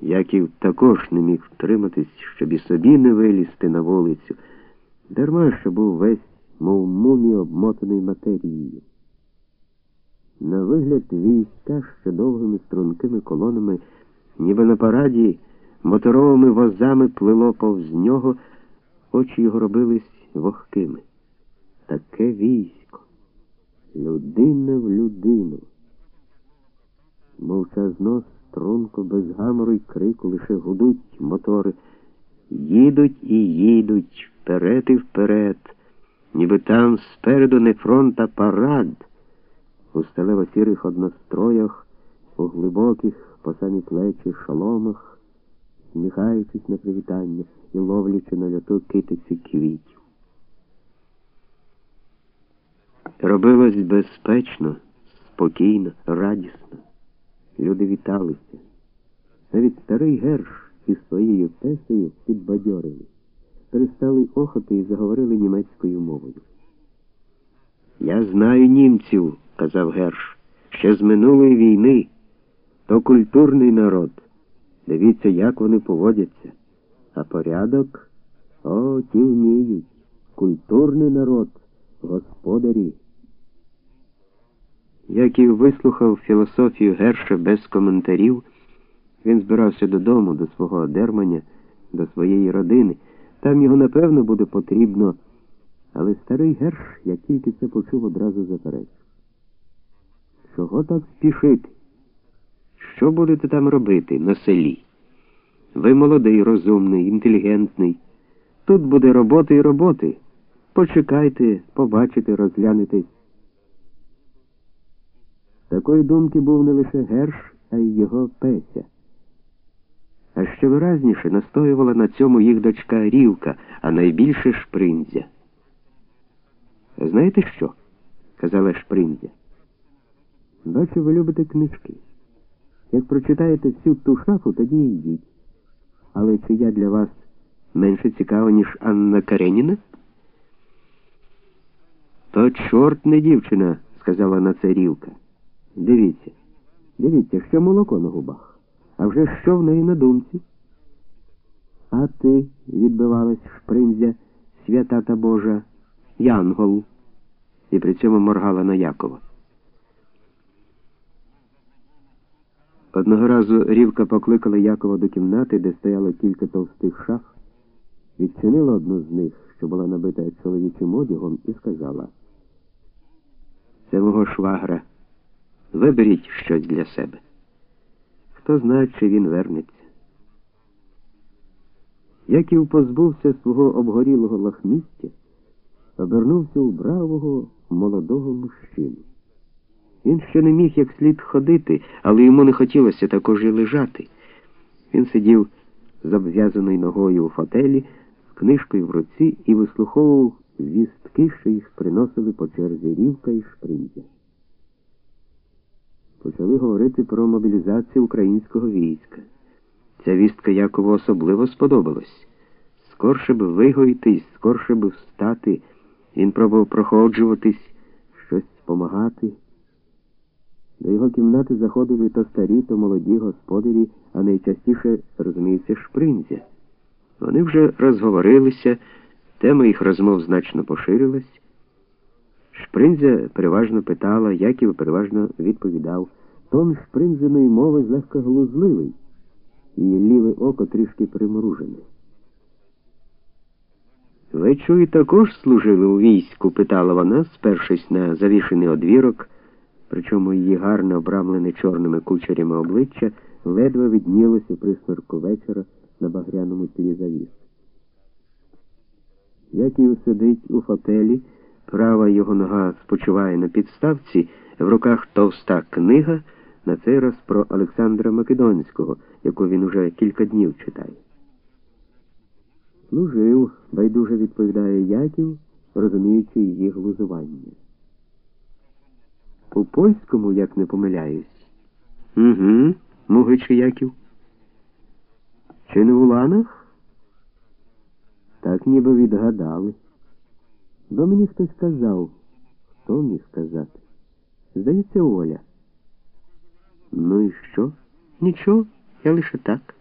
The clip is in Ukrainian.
Яків також не міг втриматись, щоб і собі не вилізти на вулицю. Дарма що був весь, мов мумі, обмотаний матерією. На вигляд війська ще довгими стрункими колонами, ніби на параді, моторовими возами плило повз нього, очі його робились вогкими. Таке військо, людина в людину. Мовчазно, струнко, без гамору й крику лише гудуть мотори, їдуть і їдуть вперед і вперед, ніби там спереду не фронт, а парад у сталево-сірих одностроях, у глибоких по самі плечі шоломах, сміхаючись на привітання і ловлячи на льоту китиці квітів. Робилось безпечно, спокійно, радісно. Люди віталися. Навіть старий герш із своєю песею підбадьорили, перестали охоти і заговорили німецькою мовою. Я знаю німців, казав Герш, ще з минулої війни. То культурний народ. Дивіться, як вони поводяться. А порядок о, ті вміють. Культурний народ, господарі. Яків вислухав філософію Герша без коментарів, він збирався додому, до свого одермання, до своєї родини. Там його, напевно, буде потрібно. Але старий Герш, як тільки це почув, одразу заперечив. Чого так спішити? Що будете там робити на селі? Ви молодий, розумний, інтелігентний. Тут буде роботи і роботи. Почекайте, побачите, розглянетесь. Такої думки був не лише Герш, а й його Песя. А ще виразніше настоювала на цьому їх дочка Рівка, а найбільше Шприндзя. Знаєте що? казала Шприндзя. Бачу, ви любите книжки. Як прочитаєте всю ту шафу, тоді йдіть. Але чи я для вас менше цікава, ніж Анна Кареніна? То чорт не дівчина, сказала на це Рівка. Дивіться, дивіться, що молоко на губах. А вже що в неї на думці? А ти, відбивалась шпринзя, свята та Божа, Янгол, і при цьому моргала на Якова. Одного разу Рівка покликала Якова до кімнати, де стояло кілька товстих шаф, відчинила одну з них, що була набита чоловічим одягом, і сказала: Це мого швагра. Виберіть щось для себе. Хто знає, чи він вернеться. Яків позбувся свого обгорілого лахмістя, обернувся у бравого молодого мужчину. Він ще не міг як слід ходити, але йому не хотілося також і лежати. Він сидів з обв'язаною ногою у фотелі, з книжкою в руці і вислуховував вістки, що їх приносили по черзі рівка і шпринзя. Почали говорити про мобілізацію українського війська. Ця вістка Якову особливо сподобалась. Скорше б вигоїтись, скорше б встати. Він пробував проходжуватись, щось допомагати. До його кімнати заходили то старі, то молоді господарі, а найчастіше, розуміється, шпринзя. Вони вже розговорилися, тема їх розмов значно поширилась. Шпринзя переважно питала, Яків переважно відповідав. Тон шпринзиної мови злегка глузливий, і ліве око трішки примружене. Ви чую, також служили у війську? питала вона, спершись на завішений одвірок, причому її гарно обрамлене чорними кучерями обличчя ледве виднілося у присмерку вечора на багряному тлі завіс. Яків сидить у фотелі, права його нога спочиває на підставці, в руках товста книга, на цей раз про Олександра Македонського, яку він уже кілька днів читає. Служив, байдуже відповідає Яків, розуміючи її глузування. У польському, як не помиляюсь. Угу, мугичи Яків. Чи не в Уланах? Так ніби відгадали. Бо мені хтось казав, хто міг сказати? Здається, Оля. Ну і що? Нічого, я лише так.